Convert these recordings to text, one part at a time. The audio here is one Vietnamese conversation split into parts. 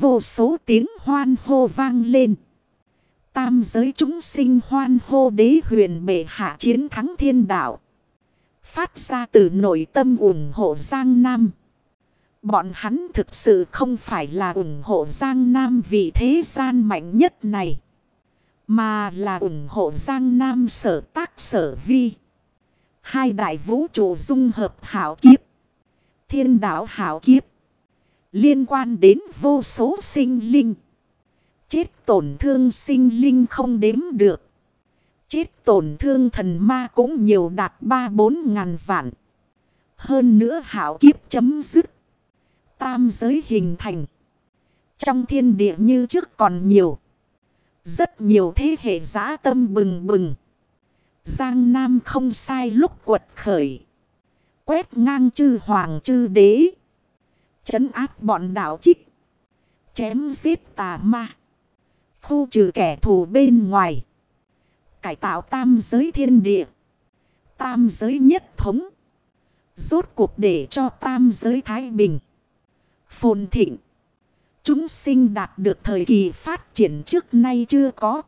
Vô số tiếng hoan hô vang lên. Tam giới chúng sinh hoan hô đế huyền bệ hạ chiến thắng thiên đạo. Phát ra từ nội tâm ủng hộ Giang Nam. Bọn hắn thực sự không phải là ủng hộ Giang Nam vì thế gian mạnh nhất này. Mà là ủng hộ Giang Nam sở tác sở vi. Hai đại vũ trụ dung hợp hảo kiếp. Thiên đạo hảo kiếp. Liên quan đến vô số sinh linh. Chết tổn thương sinh linh không đếm được. Chết tổn thương thần ma cũng nhiều đạt ba bốn ngàn vạn. Hơn nữa hảo kiếp chấm dứt. Tam giới hình thành. Trong thiên địa như trước còn nhiều. Rất nhiều thế hệ giã tâm bừng bừng. Giang Nam không sai lúc quật khởi. Quét ngang chư hoàng chư đế. Chấn áp bọn đảo trích. Chém giết tà ma. Khu trừ kẻ thù bên ngoài. Cải tạo tam giới thiên địa. Tam giới nhất thống. Rốt cuộc để cho tam giới thái bình. Phồn thịnh. Chúng sinh đạt được thời kỳ phát triển trước nay chưa có.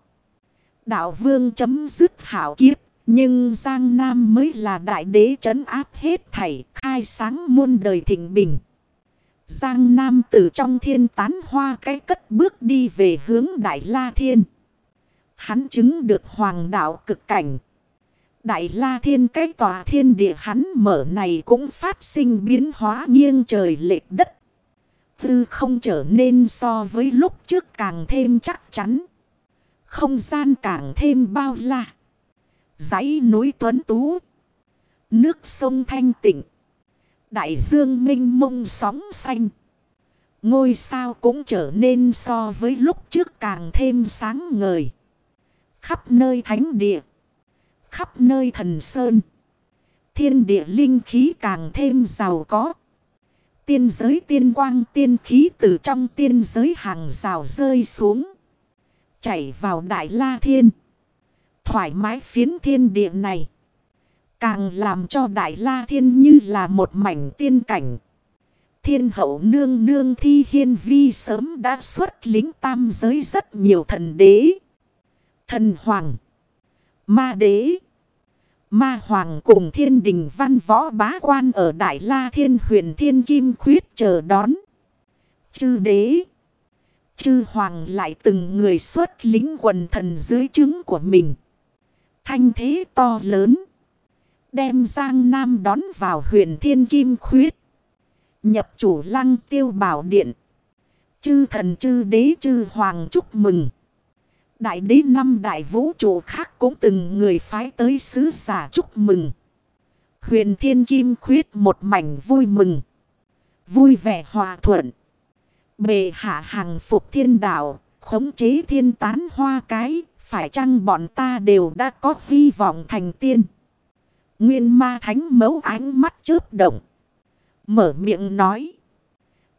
Đạo vương chấm dứt hảo kiếp. Nhưng Giang Nam mới là đại đế trấn áp hết thảy, khai sáng muôn đời thịnh bình. Giang Nam từ trong thiên tán hoa cái cất bước đi về hướng Đại La Thiên. Hắn chứng được hoàng đạo cực cảnh. Đại La Thiên cái tòa thiên địa hắn mở này cũng phát sinh biến hóa nghiêng trời lệch đất. Tư không trở nên so với lúc trước càng thêm chắc chắn. Không gian càng thêm bao la. dãy núi tuấn tú. Nước sông thanh tịnh. Đại dương minh mông sóng xanh. Ngôi sao cũng trở nên so với lúc trước càng thêm sáng ngời. Khắp nơi thánh địa. Khắp nơi thần sơn. Thiên địa linh khí càng thêm giàu có. Tiên giới tiên quang tiên khí từ trong tiên giới hàng rào rơi xuống. Chảy vào đại la thiên. Thoải mái phiến thiên địa này. Càng làm cho Đại La Thiên như là một mảnh tiên cảnh. Thiên hậu nương nương thi hiên vi sớm đã xuất lính tam giới rất nhiều thần đế. Thần hoàng. Ma đế. Ma hoàng cùng thiên đình văn võ bá quan ở Đại La Thiên huyền thiên kim khuyết chờ đón. Chư đế. Chư hoàng lại từng người xuất lính quần thần dưới chứng của mình. Thanh thế to lớn. Đem Giang Nam đón vào huyền Thiên Kim Khuyết. Nhập chủ lăng tiêu bảo điện. Chư thần, chư đế, chư hoàng chúc mừng. Đại đế năm đại vũ trụ khác cũng từng người phái tới sứ giả chúc mừng. Huyền Thiên Kim Khuyết một mảnh vui mừng. Vui vẻ hòa thuận. Bề hạ hàng phục thiên đạo. Khống chế thiên tán hoa cái. Phải chăng bọn ta đều đã có hy vọng thành tiên. Nguyên ma thánh mấu ánh mắt chớp động. Mở miệng nói.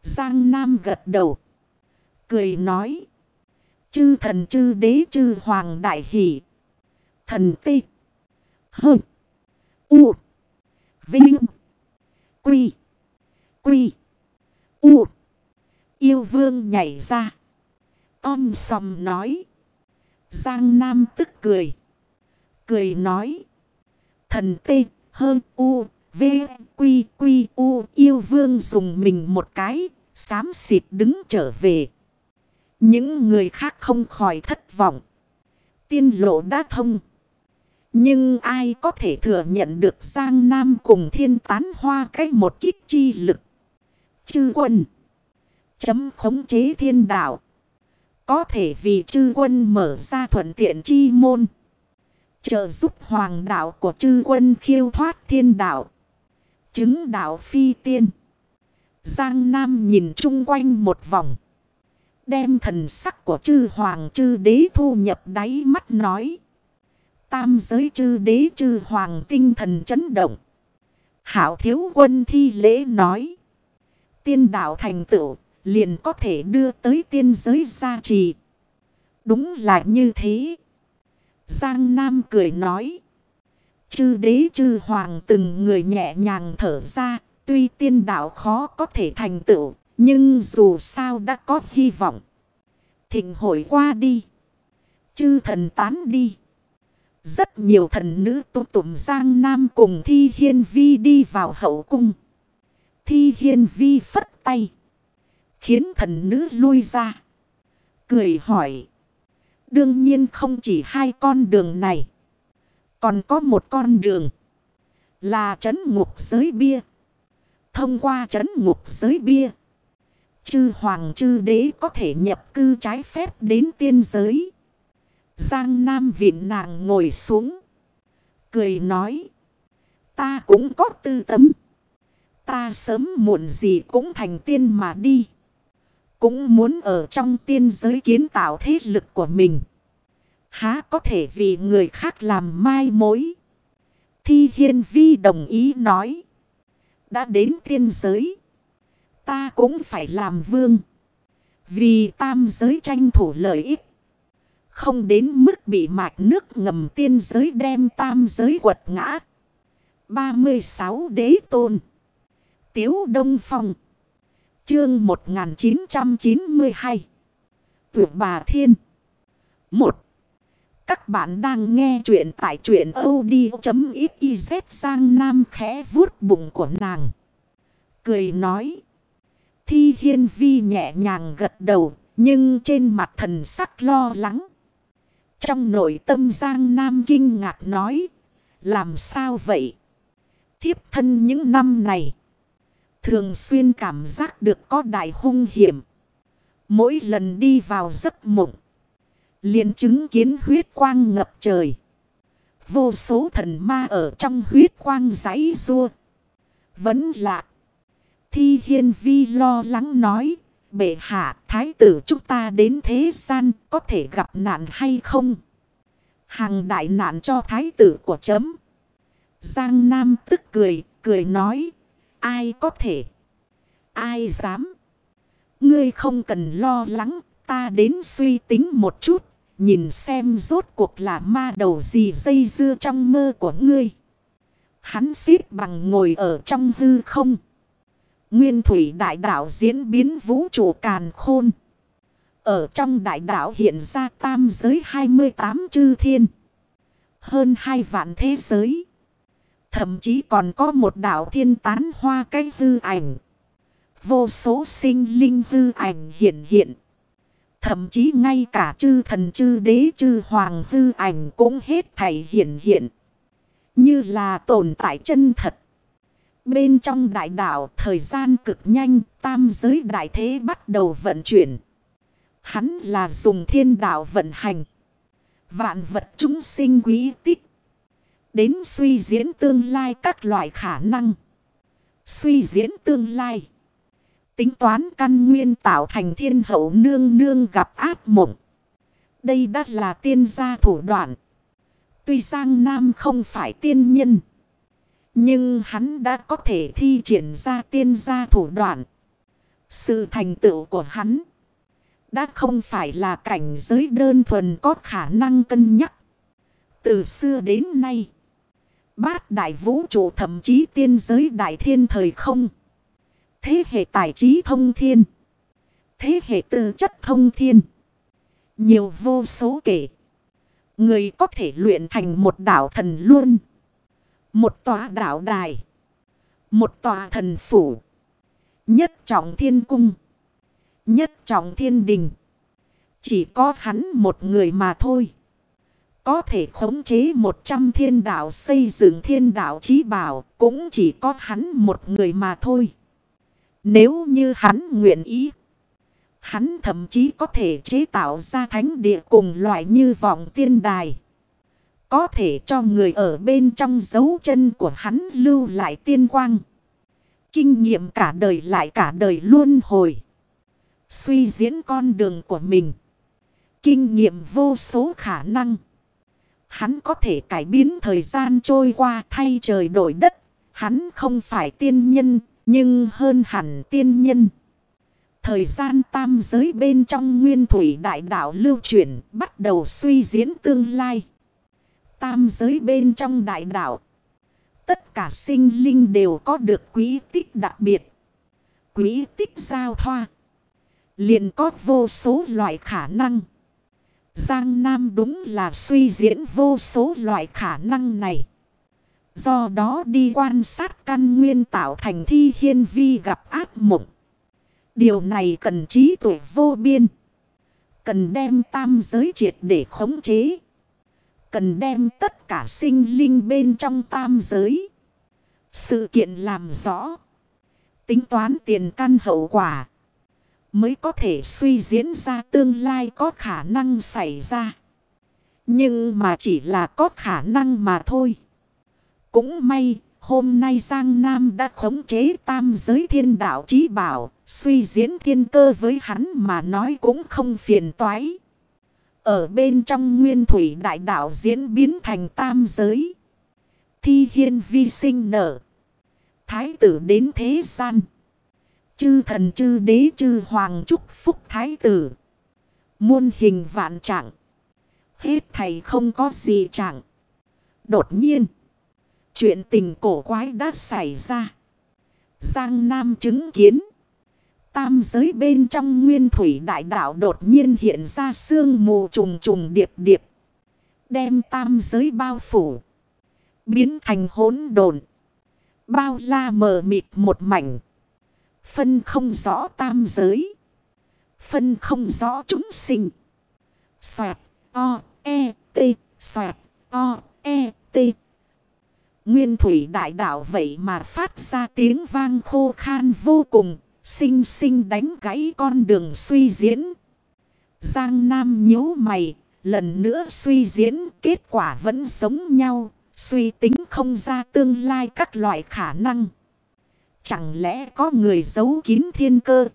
Giang Nam gật đầu. Cười nói. Chư thần chư đế chư hoàng đại hỷ. Thần tê. Hơ. U. Vinh. Quy. Quy. U. Yêu vương nhảy ra. Om sòm nói. Giang Nam tức cười. Cười nói thần tê, hơn u, v, quy, quy, u, yêu vương dùng mình một cái, xám xịt đứng trở về. Những người khác không khỏi thất vọng. Tiên lộ đã thông. Nhưng ai có thể thừa nhận được Giang Nam cùng thiên tán hoa cái một kích chi lực. Chư quân. Chấm khống chế thiên đạo. Có thể vì chư quân mở ra thuận tiện chi môn. Trợ giúp hoàng đạo của chư quân khiêu thoát thiên đạo. Chứng đạo phi tiên. Giang Nam nhìn chung quanh một vòng. Đem thần sắc của chư hoàng chư đế thu nhập đáy mắt nói. Tam giới chư đế chư hoàng tinh thần chấn động. Hảo thiếu quân thi lễ nói. Tiên đạo thành tựu liền có thể đưa tới tiên giới gia trì. Đúng là như thế. Giang Nam cười nói. Chư đế chư hoàng từng người nhẹ nhàng thở ra. Tuy tiên đạo khó có thể thành tựu. Nhưng dù sao đã có hy vọng. Thịnh hội qua đi. Chư thần tán đi. Rất nhiều thần nữ tụ tụm Giang Nam cùng Thi Hiên Vi đi vào hậu cung. Thi Hiên Vi phất tay. Khiến thần nữ lui ra. Cười hỏi. Đương nhiên không chỉ hai con đường này. Còn có một con đường. Là trấn ngục giới bia. Thông qua trấn ngục giới bia. Chư hoàng chư đế có thể nhập cư trái phép đến tiên giới. Giang Nam viện nàng ngồi xuống. Cười nói. Ta cũng có tư tấm. Ta sớm muộn gì cũng thành tiên mà đi. Cũng muốn ở trong tiên giới kiến tạo thế lực của mình. Há có thể vì người khác làm mai mối. Thi Hiên Vi đồng ý nói. Đã đến tiên giới. Ta cũng phải làm vương. Vì tam giới tranh thủ lợi ích. Không đến mức bị mạch nước ngầm tiên giới đem tam giới quật ngã. 36 đế tôn. Tiếu Đông Phong. Chương 1992. Tuyệt bà thiên. 1. Các bạn đang nghe chuyện tại chuyện od.xyz sang nam khẽ vuốt bụng của nàng. Cười nói. Thi hiên vi nhẹ nhàng gật đầu. Nhưng trên mặt thần sắc lo lắng. Trong nội tâm Giang Nam kinh ngạc nói. Làm sao vậy? Thiếp thân những năm này. Thường xuyên cảm giác được có đại hung hiểm. Mỗi lần đi vào giấc mộng. liền chứng kiến huyết quang ngập trời. Vô số thần ma ở trong huyết quang giấy rua. Vẫn lạ. Thi hiên vi lo lắng nói. Bệ hạ thái tử chúng ta đến thế gian có thể gặp nạn hay không? Hàng đại nạn cho thái tử của chấm. Giang Nam tức cười, cười nói. Ai có thể? Ai dám? Ngươi không cần lo lắng, ta đến suy tính một chút. Nhìn xem rốt cuộc là ma đầu gì dây dưa trong mơ của ngươi. Hắn xít bằng ngồi ở trong hư không. Nguyên thủy đại đạo diễn biến vũ trụ càn khôn. Ở trong đại đạo hiện ra tam giới 28 chư thiên. Hơn hai vạn thế giới. Thậm chí còn có một đạo thiên tán hoa cây hư ảnh. Vô số sinh linh hư ảnh hiện hiện. Thậm chí ngay cả chư thần, chư đế, chư hoàng hư ảnh cũng hết thảy hiện hiện. Như là tồn tại chân thật. Bên trong đại đạo, thời gian cực nhanh, tam giới đại thế bắt đầu vận chuyển. Hắn là dùng thiên đạo vận hành. Vạn vật chúng sinh quý tích. Đến suy diễn tương lai các loại khả năng. Suy diễn tương lai. Tính toán căn nguyên tạo thành thiên hậu nương nương gặp ác mộng. Đây đã là tiên gia thủ đoạn. Tuy Giang Nam không phải tiên nhân. Nhưng hắn đã có thể thi triển ra tiên gia thủ đoạn. Sự thành tựu của hắn đã không phải là cảnh giới đơn thuần có khả năng cân nhắc. Từ xưa đến nay, bát đại vũ trụ thậm chí tiên giới đại thiên thời không. Thế hệ tài trí thông thiên. Thế hệ tư chất thông thiên. Nhiều vô số kể. Người có thể luyện thành một đảo thần luôn. Một tòa đảo đài. Một tòa thần phủ. Nhất trọng thiên cung. Nhất trọng thiên đình. Chỉ có hắn một người mà thôi. Có thể khống chế một trăm thiên đạo, xây dựng thiên đạo trí bảo. Cũng chỉ có hắn một người mà thôi. Nếu như hắn nguyện ý. Hắn thậm chí có thể chế tạo ra thánh địa cùng loại như vọng tiên đài. Có thể cho người ở bên trong dấu chân của hắn lưu lại tiên quang. Kinh nghiệm cả đời lại cả đời luôn hồi. Suy diễn con đường của mình. Kinh nghiệm vô số khả năng. Hắn có thể cải biến thời gian trôi qua thay trời đổi đất. Hắn không phải tiên nhân, nhưng hơn hẳn tiên nhân. Thời gian tam giới bên trong nguyên thủy đại đạo lưu chuyển bắt đầu suy diễn tương lai. Tam giới bên trong đại đạo. Tất cả sinh linh đều có được quý tích đặc biệt. quý tích giao thoa. liền có vô số loại khả năng. Giang Nam đúng là suy diễn vô số loại khả năng này. Do đó đi quan sát căn nguyên tạo thành thi hiên vi gặp ác mộng. Điều này cần trí tuệ vô biên. Cần đem tam giới triệt để khống chế. Cần đem tất cả sinh linh bên trong tam giới. Sự kiện làm rõ. Tính toán tiền căn hậu quả. Mới có thể suy diễn ra tương lai có khả năng xảy ra. Nhưng mà chỉ là có khả năng mà thôi. Cũng may, hôm nay Giang Nam đã khống chế tam giới thiên đạo chí bảo, suy diễn thiên cơ với hắn mà nói cũng không phiền toái. Ở bên trong nguyên thủy đại đạo diễn biến thành tam giới. Thi hiên vi sinh nở. Thái tử đến thế gian. Chư thần chư đế chư hoàng chúc phúc thái tử. Muôn hình vạn trạng. Hết thầy không có gì trạng. Đột nhiên. Chuyện tình cổ quái đã xảy ra. Giang Nam chứng kiến. Tam giới bên trong nguyên thủy đại đạo đột nhiên hiện ra sương mù trùng trùng điệp điệp. Đem tam giới bao phủ. Biến thành hỗn độn Bao la mờ mịt một mảnh. Phân không rõ tam giới. Phân không rõ chúng sinh. Xoẹt, o, e, t, xoẹt, o, e, t. Nguyên thủy đại đạo vậy mà phát ra tiếng vang khô khan vô cùng, sinh sinh đánh gãy con đường suy diễn. Giang Nam nhíu mày, lần nữa suy diễn, kết quả vẫn giống nhau, suy tính không ra tương lai các loại khả năng. Chẳng lẽ có người giấu kín thiên cơ?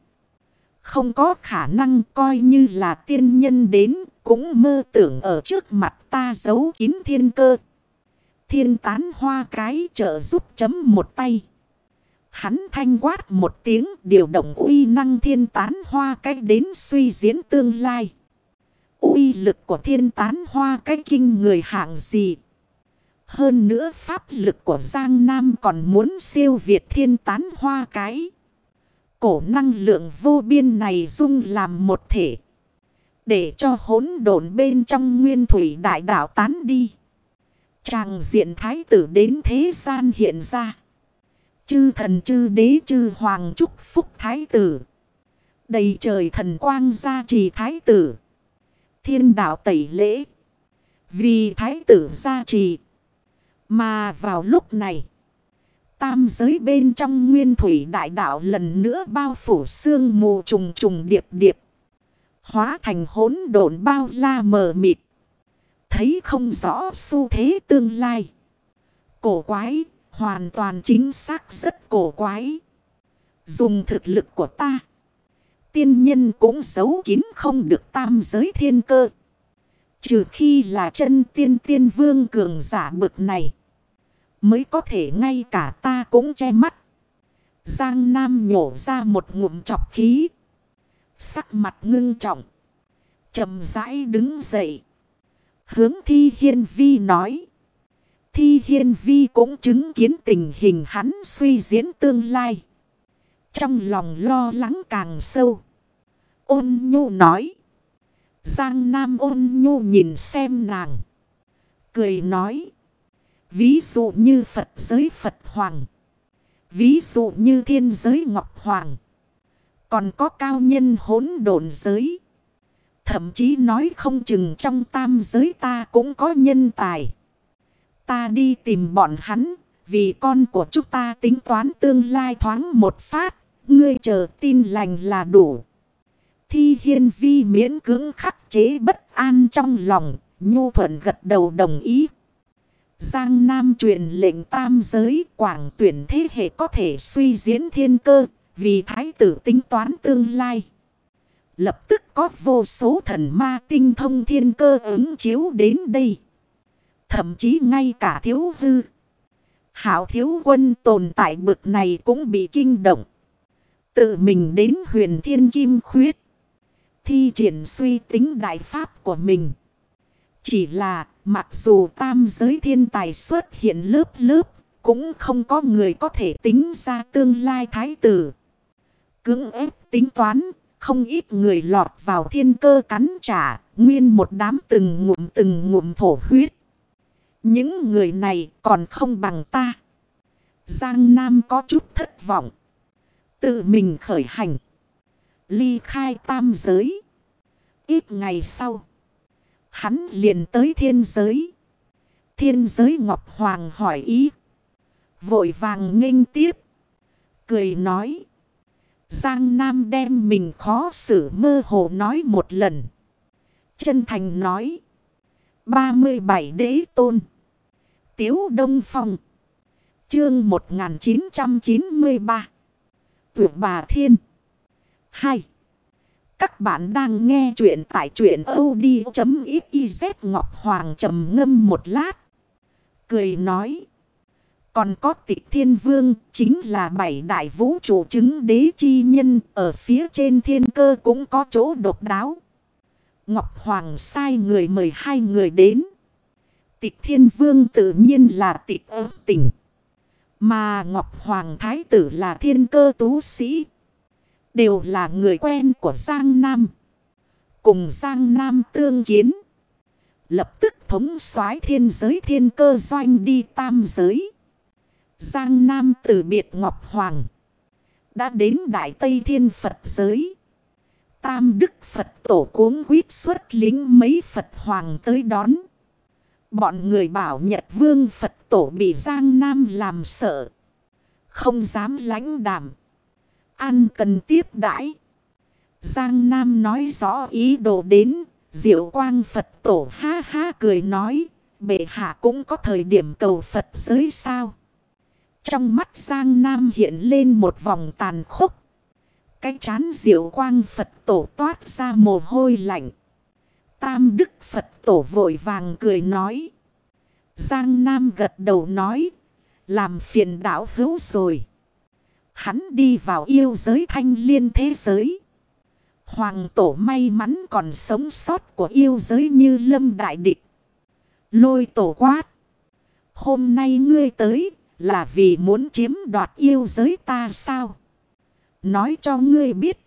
Không có khả năng coi như là tiên nhân đến, cũng mơ tưởng ở trước mặt ta giấu kín thiên cơ. Thiên tán hoa cái trợ giúp chấm một tay. Hắn thanh quát một tiếng điều động uy năng thiên tán hoa cái đến suy diễn tương lai. uy lực của thiên tán hoa cái kinh người hạng gì. Hơn nữa pháp lực của Giang Nam còn muốn siêu việt thiên tán hoa cái. Cổ năng lượng vô biên này dung làm một thể. Để cho hỗn độn bên trong nguyên thủy đại đạo tán đi. Tràng diện thái tử đến thế gian hiện ra. Chư thần chư đế chư hoàng chúc phúc thái tử. Đầy trời thần quang gia trì thái tử. Thiên đạo tẩy lễ. Vì thái tử gia trì. Mà vào lúc này. Tam giới bên trong nguyên thủy đại đạo lần nữa bao phủ sương mù trùng trùng điệp điệp. Hóa thành hỗn độn bao la mờ mịt. Thấy không rõ xu thế tương lai. Cổ quái, hoàn toàn chính xác rất cổ quái. Dùng thực lực của ta. Tiên nhân cũng giấu kín không được tam giới thiên cơ. Trừ khi là chân tiên tiên vương cường giả bực này. Mới có thể ngay cả ta cũng che mắt. Giang Nam nhổ ra một ngụm chọc khí. Sắc mặt ngưng trọng. chậm rãi đứng dậy. Hướng Thi Hiên Vi nói. Thi Hiên Vi cũng chứng kiến tình hình hắn suy diễn tương lai. Trong lòng lo lắng càng sâu. Ôn nhu nói. Giang Nam ôn nhu nhìn xem nàng. Cười nói. Ví dụ như Phật giới Phật Hoàng. Ví dụ như thiên giới Ngọc Hoàng. Còn có cao nhân hỗn độn giới. Thậm chí nói không chừng trong tam giới ta cũng có nhân tài. Ta đi tìm bọn hắn. Vì con của chúng ta tính toán tương lai thoáng một phát. Ngươi chờ tin lành là đủ. Thi hiên vi miễn cưỡng khắc chế bất an trong lòng. Nhu thuận gật đầu đồng ý. Giang Nam truyền lệnh tam giới, quảng tuyển thế hệ có thể suy diễn thiên cơ. Vì thái tử tính toán tương lai. Lập tức có vô số thần ma tinh thông thiên cơ ứng chiếu đến đây. Thậm chí ngay cả thiếu hư. Hảo thiếu quân tồn tại bực này cũng bị kinh động. Tự mình đến huyền thiên kim khuyết. Thi triển suy tính đại pháp của mình. Chỉ là mặc dù tam giới thiên tài xuất hiện lớp lớp. Cũng không có người có thể tính ra tương lai thái tử. cưỡng ép tính toán, không ít người lọt vào thiên cơ cắn trả, nguyên một đám từng ngụm từng ngụm thổ huyết. Những người này còn không bằng ta. Giang Nam có chút thất vọng. Tự mình khởi hành. Ly khai tam giới. Ít ngày sau. Hắn liền tới thiên giới. Thiên giới Ngọc Hoàng hỏi ý. Vội vàng nghênh tiếp. Cười nói. Giang Nam đem mình khó xử mơ hồ nói một lần. Chân thành nói. 37 đế tôn. Tiếu Đông Phong. Chương 1993. Tuyệt bà Thiên. 2. Các bạn đang nghe chuyện tại chuyện od.xyz Ngọc Hoàng trầm ngâm một lát. Cười nói. Còn có tịch thiên vương, chính là bảy đại vũ trụ chứng đế chi nhân, ở phía trên thiên cơ cũng có chỗ độc đáo. Ngọc Hoàng sai người mời hai người đến. Tịch thiên vương tự nhiên là tịch ơ tỉnh. Mà Ngọc Hoàng Thái tử là thiên cơ tú sĩ. Đều là người quen của Giang Nam. Cùng Giang Nam tương kiến. Lập tức thống soái thiên giới thiên cơ doanh đi tam giới. Giang Nam từ biệt Ngọc Hoàng. Đã đến Đại Tây Thiên Phật giới. Tam Đức Phật tổ cuốn quyết xuất lính mấy Phật Hoàng tới đón. Bọn người bảo Nhật Vương Phật tổ bị Giang Nam làm sợ. Không dám lãnh đảm. Ăn cần tiếp đãi. Giang Nam nói rõ ý đồ đến. Diệu quang Phật tổ ha ha cười nói. Bệ hạ cũng có thời điểm cầu Phật giới sao. Trong mắt Giang Nam hiện lên một vòng tàn khốc. Cái chán diệu quang Phật tổ toát ra mồ hôi lạnh. Tam Đức Phật tổ vội vàng cười nói. Giang Nam gật đầu nói. Làm phiền đảo hữu rồi. Hắn đi vào yêu giới thanh liên thế giới. Hoàng tổ may mắn còn sống sót của yêu giới như lâm đại địch. Lôi tổ quát. Hôm nay ngươi tới là vì muốn chiếm đoạt yêu giới ta sao? Nói cho ngươi biết.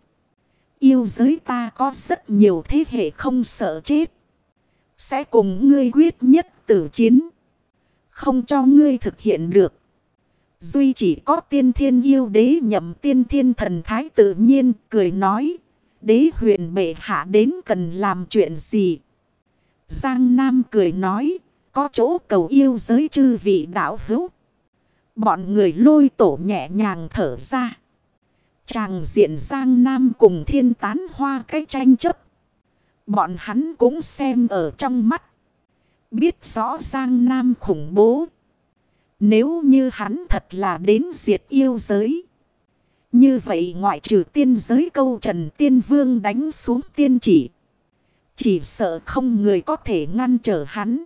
Yêu giới ta có rất nhiều thế hệ không sợ chết. Sẽ cùng ngươi quyết nhất tử chiến. Không cho ngươi thực hiện được. Duy chỉ có tiên thiên yêu đế nhậm tiên thiên thần thái tự nhiên, cười nói. Đế huyền bệ hạ đến cần làm chuyện gì? Giang Nam cười nói. Có chỗ cầu yêu giới chư vị đạo hữu. Bọn người lôi tổ nhẹ nhàng thở ra. Chàng diện Giang Nam cùng thiên tán hoa cái tranh chấp. Bọn hắn cũng xem ở trong mắt. Biết rõ Giang Nam khủng bố. Nếu như hắn thật là đến diệt yêu giới. Như vậy ngoại trừ tiên giới câu trần tiên vương đánh xuống tiên chỉ. Chỉ sợ không người có thể ngăn trở hắn.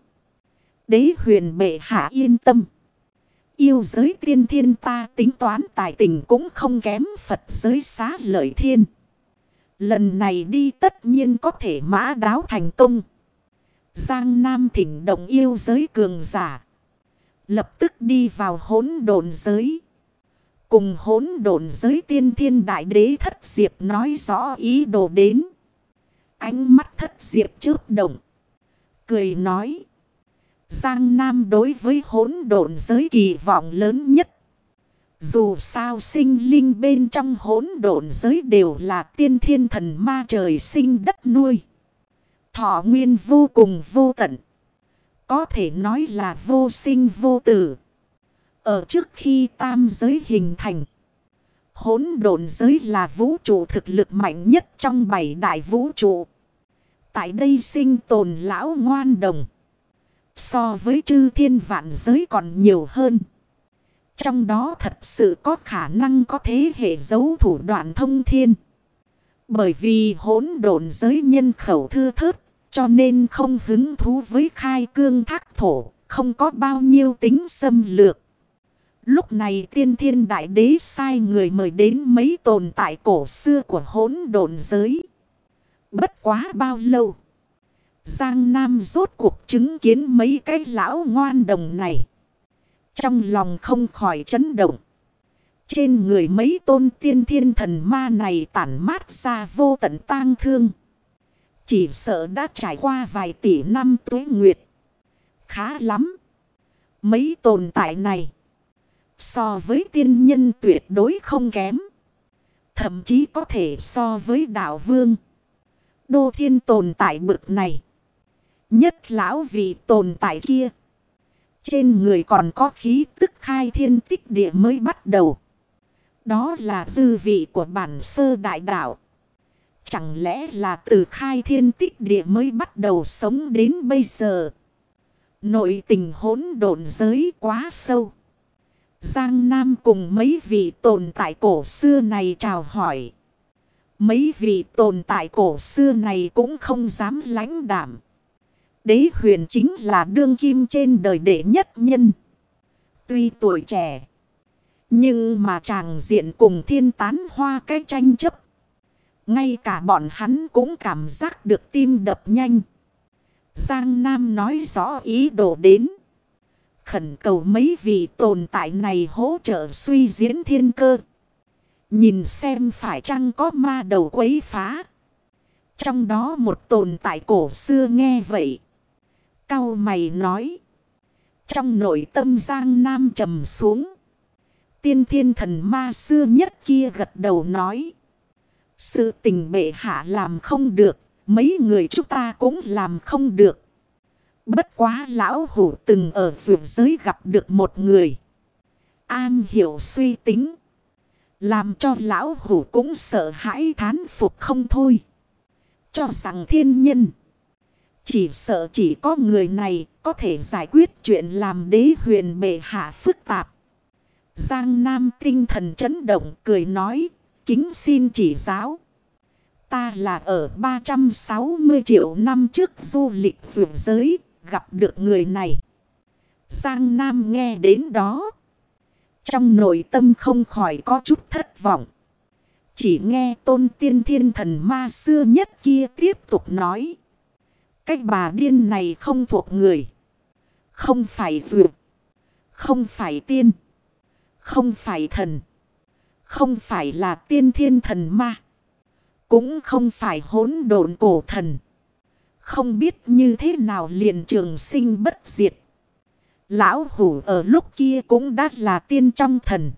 Đế huyền bệ hạ yên tâm. Yêu giới tiên thiên ta tính toán tài tình cũng không kém Phật giới xá lợi thiên. Lần này đi tất nhiên có thể mã đáo thành công. Giang Nam thỉnh động yêu giới cường giả. Lập tức đi vào hỗn độn giới. Cùng hỗn độn giới tiên thiên đại đế thất diệp nói rõ ý đồ đến. Ánh mắt thất diệp chớp động. Cười nói. Giang Nam đối với hỗn độn giới kỳ vọng lớn nhất. Dù sao sinh linh bên trong hỗn độn giới đều là tiên thiên thần ma trời sinh đất nuôi. Thọ nguyên vô cùng vô tận. Có thể nói là vô sinh vô tử. Ở trước khi tam giới hình thành. Hỗn độn giới là vũ trụ thực lực mạnh nhất trong bảy đại vũ trụ. Tại đây sinh tồn lão ngoan đồng. So với chư thiên vạn giới còn nhiều hơn. Trong đó thật sự có khả năng có thế hệ giấu thủ đoạn thông thiên. Bởi vì hỗn độn giới nhân khẩu thưa thớt. Cho nên không hứng thú với khai cương thác thổ. Không có bao nhiêu tính xâm lược. Lúc này tiên thiên đại đế sai người mời đến mấy tồn tại cổ xưa của hỗn độn giới. Bất quá bao lâu. Giang Nam rốt cuộc chứng kiến mấy cái lão ngoan đồng này. Trong lòng không khỏi chấn động. Trên người mấy tôn tiên thiên thần ma này tản mát ra vô tận tang thương. Chỉ sợ đã trải qua vài tỷ năm tuế nguyệt. Khá lắm. Mấy tồn tại này. So với tiên nhân tuyệt đối không kém. Thậm chí có thể so với đạo vương. Đô thiên tồn tại bực này. Nhất lão vị tồn tại kia. Trên người còn có khí tức khai thiên tích địa mới bắt đầu. Đó là dư vị của bản sơ đại đạo. Chẳng lẽ là từ khai thiên tích địa mới bắt đầu sống đến bây giờ. Nội tình hỗn độn giới quá sâu. Giang Nam cùng mấy vị tồn tại cổ xưa này chào hỏi. Mấy vị tồn tại cổ xưa này cũng không dám lãnh đảm. Đế huyền chính là đương kim trên đời đệ nhất nhân. Tuy tuổi trẻ. Nhưng mà chàng diện cùng thiên tán hoa cái tranh chấp. Ngay cả bọn hắn cũng cảm giác được tim đập nhanh. Giang Nam nói rõ ý đồ đến. Khẩn cầu mấy vị tồn tại này hỗ trợ suy diễn thiên cơ. Nhìn xem phải chăng có ma đầu quấy phá. Trong đó một tồn tại cổ xưa nghe vậy. Cao mày nói. Trong nội tâm Giang Nam trầm xuống. Tiên thiên thần ma xưa nhất kia gật đầu nói. Sự tình bệ hạ làm không được. Mấy người chúng ta cũng làm không được. Bất quá lão hủ từng ở vượt giới gặp được một người. An hiểu suy tính. Làm cho lão hủ cũng sợ hãi thán phục không thôi. Cho rằng thiên nhân. Chỉ sợ chỉ có người này có thể giải quyết chuyện làm đế huyền bệ hạ phức tạp. Giang Nam tinh thần chấn động cười nói, kính xin chỉ giáo. Ta là ở 360 triệu năm trước du lịch vượt giới, gặp được người này. Giang Nam nghe đến đó. Trong nội tâm không khỏi có chút thất vọng. Chỉ nghe tôn tiên thiên thần ma xưa nhất kia tiếp tục nói. Cách bà điên này không thuộc người. Không phải dược. Không phải tiên. Không phải thần. Không phải là tiên thiên thần ma. Cũng không phải hỗn độn cổ thần. Không biết như thế nào liền trường sinh bất diệt. Lão hủ ở lúc kia cũng đã là tiên trong thần.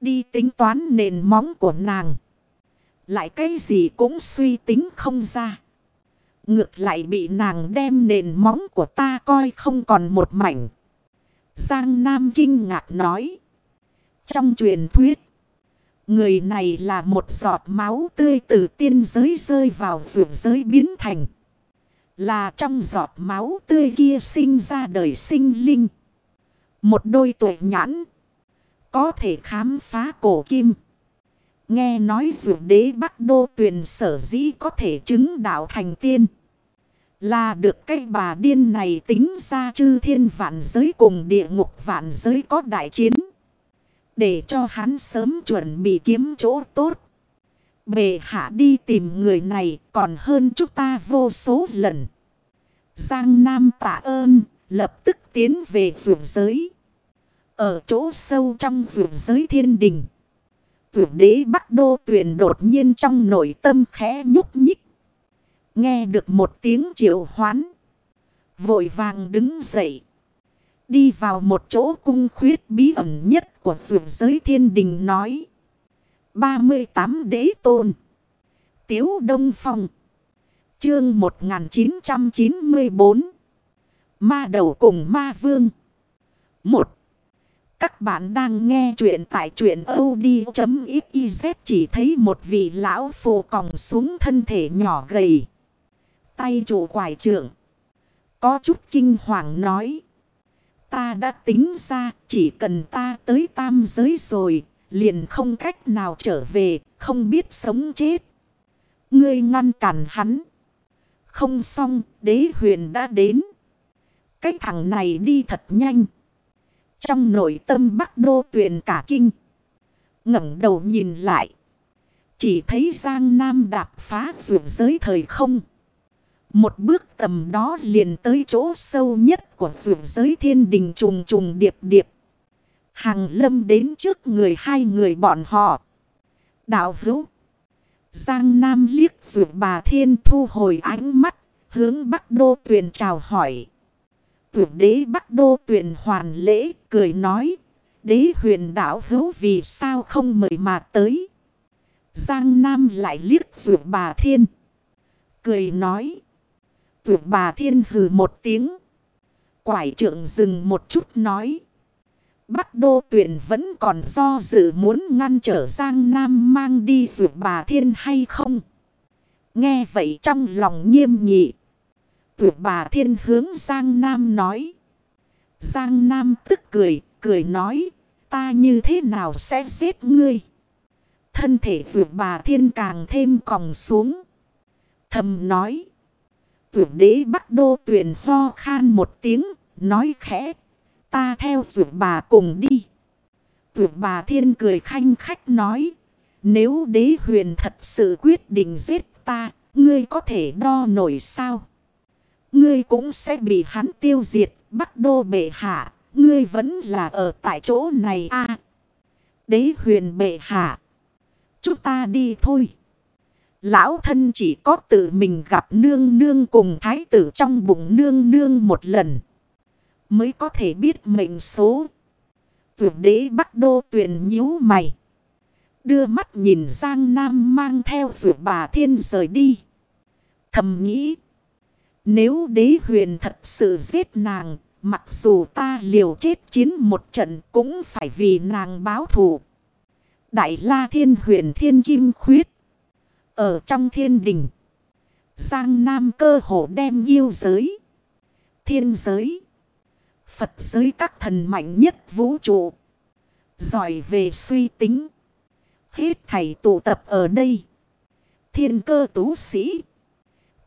Đi tính toán nền móng của nàng. Lại cái gì cũng suy tính không ra. Ngược lại bị nàng đem nền móng của ta coi không còn một mảnh. Giang Nam kinh ngạc nói. Trong truyền thuyết. Người này là một giọt máu tươi từ tiên giới rơi vào vượt giới biến thành. Là trong giọt máu tươi kia sinh ra đời sinh linh. Một đôi tuổi nhãn. Có thể khám phá cổ kim. Nghe nói vượt đế Bắc Đô tuyền sở dĩ có thể chứng đạo thành tiên. Là được cái bà điên này tính ra chư thiên vạn giới cùng địa ngục vạn giới có đại chiến. Để cho hắn sớm chuẩn bị kiếm chỗ tốt. Bệ hạ đi tìm người này còn hơn chúng ta vô số lần. Giang Nam tạ ơn, lập tức tiến về vượt giới. Ở chỗ sâu trong vượt giới thiên đình. Vượt đế Bắc Đô tuyển đột nhiên trong nội tâm khẽ nhúc nhích. Nghe được một tiếng triệu hoán. Vội vàng đứng dậy. Đi vào một chỗ cung khuyết bí ẩn nhất của vượt giới thiên đình nói. 38 đế tôn. Tiếu Đông Phong. Chương 1994. Ma đầu cùng ma vương. 1. Các bạn đang nghe chuyện tại chuyện od.xyz chỉ thấy một vị lão phù còng xuống thân thể nhỏ gầy. Tay chủ quải trưởng. Có chút kinh hoàng nói. Ta đã tính ra, chỉ cần ta tới tam giới rồi. Liền không cách nào trở về. Không biết sống chết. Ngươi ngăn cản hắn. Không xong, đế huyền đã đến. Cái thằng này đi thật nhanh. Trong nội tâm bắc đô tuyển cả kinh. ngẩng đầu nhìn lại. Chỉ thấy Giang Nam đạp phá rượu giới thời không. Một bước tầm đó liền tới chỗ sâu nhất của vượt giới thiên đình trùng trùng điệp điệp. Hàng lâm đến trước người hai người bọn họ. Đạo hữu. Giang Nam liếc vượt bà Thiên thu hồi ánh mắt. Hướng Bắc Đô Tuyền chào hỏi. Tuyệt đế Bắc Đô Tuyền hoàn lễ, cười nói. Đế huyền đạo hữu vì sao không mời mà tới. Giang Nam lại liếc vượt bà Thiên. Cười nói tuyệt bà Thiên hừ một tiếng. Quải trưởng dừng một chút nói. Bắc Đô Tuyền vẫn còn do dự muốn ngăn trở Giang Nam mang đi rượu bà Thiên hay không. Nghe vậy trong lòng nghiêm nghị. tuyệt bà Thiên hướng Giang Nam nói. Giang Nam tức cười, cười nói. Ta như thế nào sẽ giết ngươi? Thân thể tuyệt bà Thiên càng thêm còng xuống. Thầm nói. Rượu đế Bắc Đô Tuyền ho khan một tiếng, nói khẽ. Ta theo rượu bà cùng đi. Rượu bà thiên cười khanh khách nói. Nếu đế huyền thật sự quyết định giết ta, ngươi có thể đo nổi sao? Ngươi cũng sẽ bị hắn tiêu diệt, Bắc đô bệ hạ. Ngươi vẫn là ở tại chỗ này a Đế huyền bệ hạ. Chúng ta đi thôi. Lão thân chỉ có tự mình gặp nương nương cùng thái tử trong bụng nương nương một lần mới có thể biết mệnh số. tuyệt đế Bắc Đô tuyển nhíu mày. Đưa mắt nhìn Giang Nam mang theo rượu bà thiên rời đi. Thầm nghĩ. Nếu đế huyền thật sự giết nàng. Mặc dù ta liều chết chiến một trận cũng phải vì nàng báo thù. Đại la thiên huyền thiên kim khuyết. Ở trong thiên đình. Giang Nam cơ hồ đem yêu giới. Thiên giới. Phật giới các thần mạnh nhất vũ trụ. Giỏi về suy tính. Hết thầy tụ tập ở đây. Thiên cơ tú sĩ.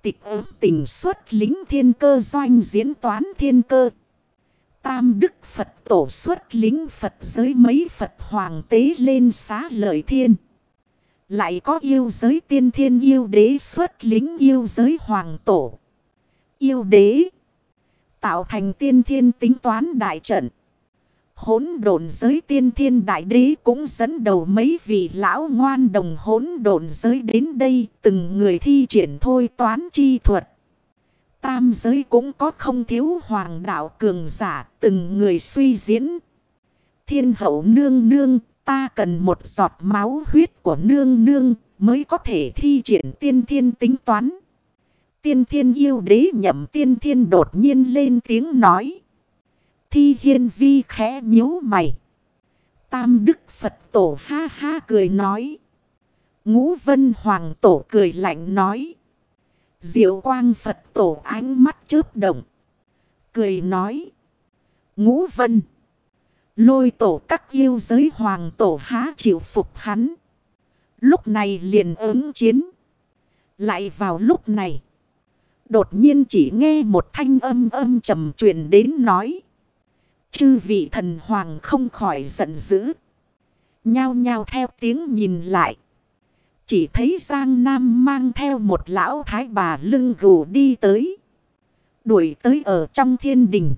Tịch ớm tình xuất lính thiên cơ doanh diễn toán thiên cơ. Tam Đức Phật tổ xuất lính Phật giới mấy Phật hoàng tế lên xá lợi thiên. Lại có yêu giới tiên thiên yêu đế xuất lính yêu giới hoàng tổ. Yêu đế tạo thành tiên thiên tính toán đại trận. Hốn độn giới tiên thiên đại đế cũng dẫn đầu mấy vị lão ngoan đồng hốn độn giới đến đây từng người thi triển thôi toán chi thuật. Tam giới cũng có không thiếu hoàng đạo cường giả từng người suy diễn. Thiên hậu nương nương ta cần một giọt máu huyết của nương nương mới có thể thi triển tiên thiên tính toán. Tiên thiên yêu đế nhậm tiên thiên đột nhiên lên tiếng nói. Thi hiên vi khẽ nhíu mày. Tam đức Phật tổ ha ha cười nói. Ngũ vân hoàng tổ cười lạnh nói. Diệu quang Phật tổ ánh mắt chớp động. Cười nói. Ngũ vân. Lôi tổ các yêu giới hoàng tổ há chịu phục hắn. Lúc này liền ứng chiến. Lại vào lúc này. Đột nhiên chỉ nghe một thanh âm âm trầm truyền đến nói. Chư vị thần hoàng không khỏi giận dữ. Nhao nhao theo tiếng nhìn lại. Chỉ thấy Giang Nam mang theo một lão thái bà lưng gù đi tới. Đuổi tới ở trong thiên đình.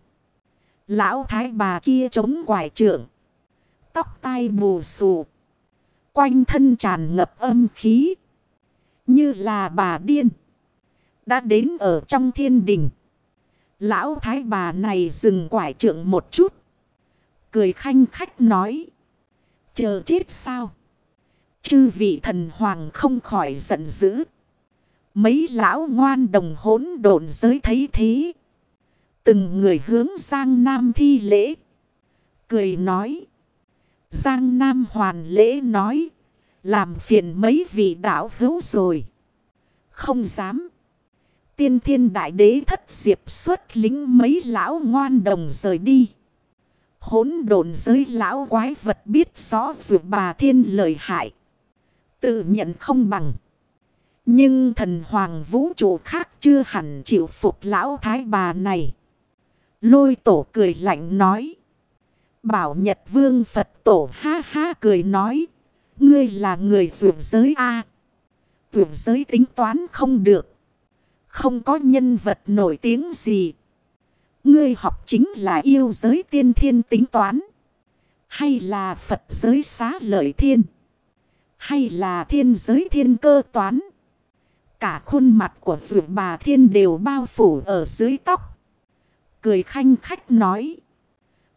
Lão thái bà kia chống quải trượng. Tóc tai bù xù. Quanh thân tràn ngập âm khí. Như là bà điên đã đến ở trong thiên đình. Lão thái bà này dừng quải trượng một chút. Cười khanh khách nói. Chờ chết sao? Chư vị thần hoàng không khỏi giận dữ. Mấy lão ngoan đồng hỗn độn giới thấy thế. Từng người hướng Giang Nam thi lễ. Cười nói. Giang Nam hoàn lễ nói. Làm phiền mấy vị đạo hữu rồi. Không dám. Tiên thiên đại đế thất diệp xuất lính mấy lão ngoan đồng rời đi. Hốn đồn giới lão quái vật biết rõ dù bà thiên lời hại. Tự nhận không bằng. Nhưng thần hoàng vũ trụ khác chưa hẳn chịu phục lão thái bà này. Lôi tổ cười lạnh nói. Bảo Nhật Vương Phật tổ ha ha cười nói. Ngươi là người vượt giới A. À. Vượt giới tính toán không được. Không có nhân vật nổi tiếng gì. Ngươi học chính là yêu giới tiên thiên tính toán. Hay là Phật giới xá lợi thiên? Hay là thiên giới thiên cơ toán? Cả khuôn mặt của vượt bà thiên đều bao phủ ở dưới tóc. Cười khanh khách nói.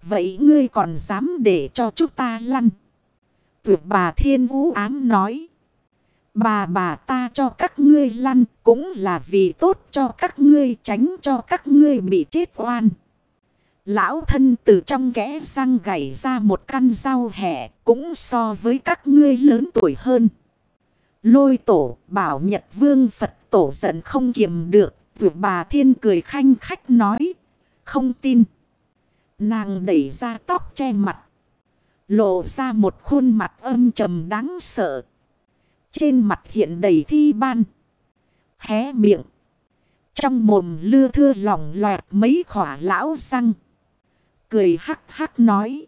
Vậy ngươi còn dám để cho chúng ta lăn? tuyệt bà thiên vũ ám nói. Bà bà ta cho các ngươi lăn cũng là vì tốt cho các ngươi, tránh cho các ngươi bị chết oan. Lão thân từ trong kẽ răng gảy ra một căn rau hẹ cũng so với các ngươi lớn tuổi hơn. Lôi tổ, bảo Nhật Vương Phật tổ giận không kiềm được. tuyệt bà thiên cười khanh khách nói. Không tin. Nàng đẩy ra tóc che mặt. Lộ ra một khuôn mặt âm trầm đáng sợ. Trên mặt hiện đầy thi ban. Hé miệng. Trong mồm lưa thưa lỏng loẹt mấy khỏa lão răng. Cười hắc hắc nói.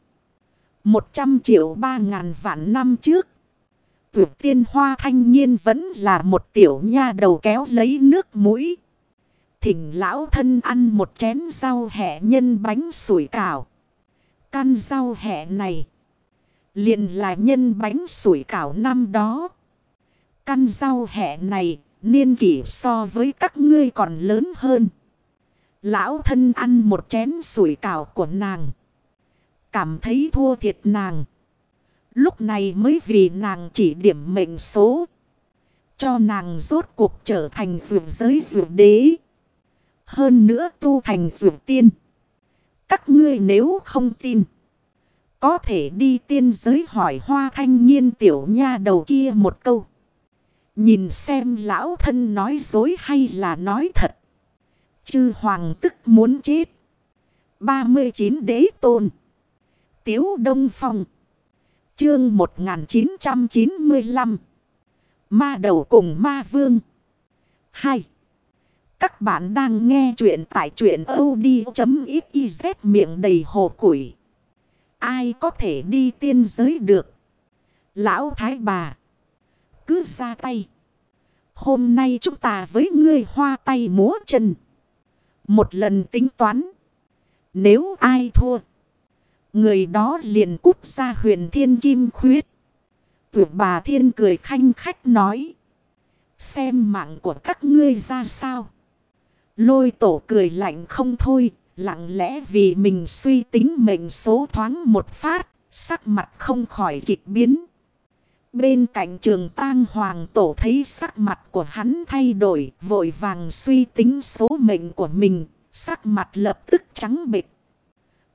Một trăm triệu ba ngàn vạn năm trước. Tuyệt tiên hoa thanh niên vẫn là một tiểu nha đầu kéo lấy nước mũi. Thỉnh lão thân ăn một chén rau hẹ nhân bánh sủi cảo. Căn rau hẹ này. liền là nhân bánh sủi cảo năm đó. Căn rau hẹ này niên kỷ so với các ngươi còn lớn hơn. Lão thân ăn một chén sủi cảo của nàng. Cảm thấy thua thiệt nàng. Lúc này mới vì nàng chỉ điểm mệnh số. Cho nàng rốt cuộc trở thành vượt giới vượt đế. Hơn nữa tu thành vượt tiên. Các ngươi nếu không tin. Có thể đi tiên giới hỏi hoa thanh nhiên tiểu nha đầu kia một câu. Nhìn xem lão thân nói dối hay là nói thật. Chư hoàng tức muốn chết. 39 đế tôn. Tiếu Đông Phong. Chương 1995. Ma đầu cùng ma vương. 2. Các bạn đang nghe chuyện tại chuyện od.xyz miệng đầy hồ củi. Ai có thể đi tiên giới được? Lão Thái bà. Cứ ra tay. Hôm nay chúng ta với ngươi hoa tay múa chân. Một lần tính toán. Nếu ai thua. Người đó liền cút ra huyền thiên kim khuyết. Tuyệt bà thiên cười khanh khách nói. Xem mạng của các ngươi ra sao. Lôi tổ cười lạnh không thôi. Lặng lẽ vì mình suy tính mệnh số thoáng một phát. Sắc mặt không khỏi kịch biến. Bên cạnh trường tang hoàng tổ thấy sắc mặt của hắn thay đổi. Vội vàng suy tính số mệnh của mình. Sắc mặt lập tức trắng bệch.